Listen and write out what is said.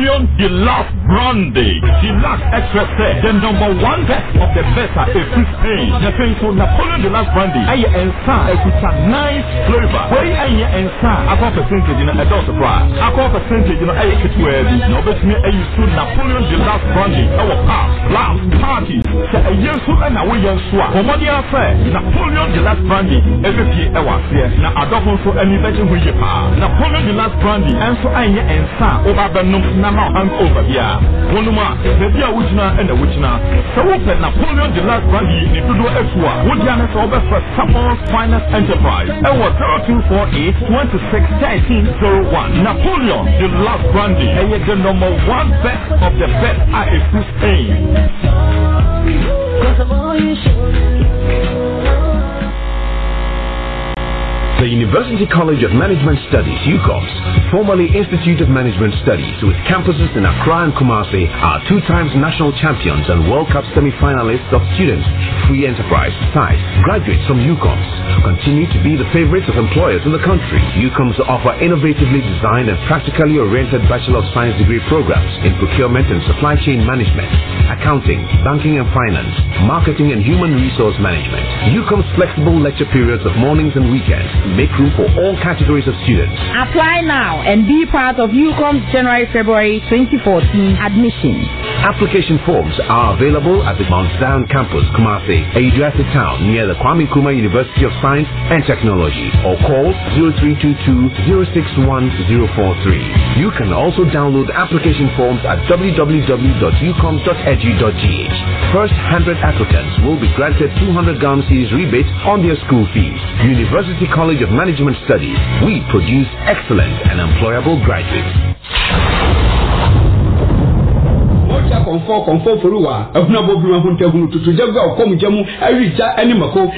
Napoleon Deluxe Brandy, Chillax Extra Set, the number one best of the best at a free pain. The thing for Napoleon Deluxe Brandy, I and it's a nice flavor. Way I and San, I call percentage in a adult surprise. I call percentage you in a kit where the novice me, I used to Napoleon Deluxe Brandy, our pop, laugh, party. Say a year soon and away and swap. For money affair, Napoleon Deluxe Brandy, every year I was here. Now I don't want to any better with your pa. Napoleon Deluxe Brandy, and so I and San, over the number, and over here wɔnom a baabi a wogyina ɛna wogyina sɛ wopɛ napoleon de las brandy ne dodoɔ asu a wodi ano sɛ wobɛfrɛ sapons finance enterprise. Ɛwɔ 0248 26 1301 napoleon de las brandy ɛyɛ the number one best of the best a ɛfu spain University College of Management Studies, UCOMS, formerly Institute of Management Studies, with campuses in Accra and Kumasi, are two times national champions and World Cup semi-finalists of students. Free enterprise, science, graduates from UCOMS continue to be the favorites of employers in the country. UCOMS offer innovatively designed and practically oriented Bachelor of Science degree programs in procurement and supply chain management, accounting, banking and finance, marketing and human resource management. UCOMS flexible lecture periods of mornings and weekends make room for all categories of students. Apply now and be part of UCOM's January-February 2014 admission. Application forms are available at the Mount Zion campus, Kumasi, Ayeduase Town, near the Kwame Nkrumah University of Science and Technology, or call 0322-061043. You can also download application forms at www.ucoms.edu.gh. First 100 applicants will be granted 200 Ghana cedis rebate on their school fees. University College of Management Studies, we produce excellent and employable graduates. akɔnfɔ akɔnfɔ foriwa ɛhuna bɔ bimu ahunta ehunu tutu jagoa ɔkɔm gya mu ɛwi gya ɛne mako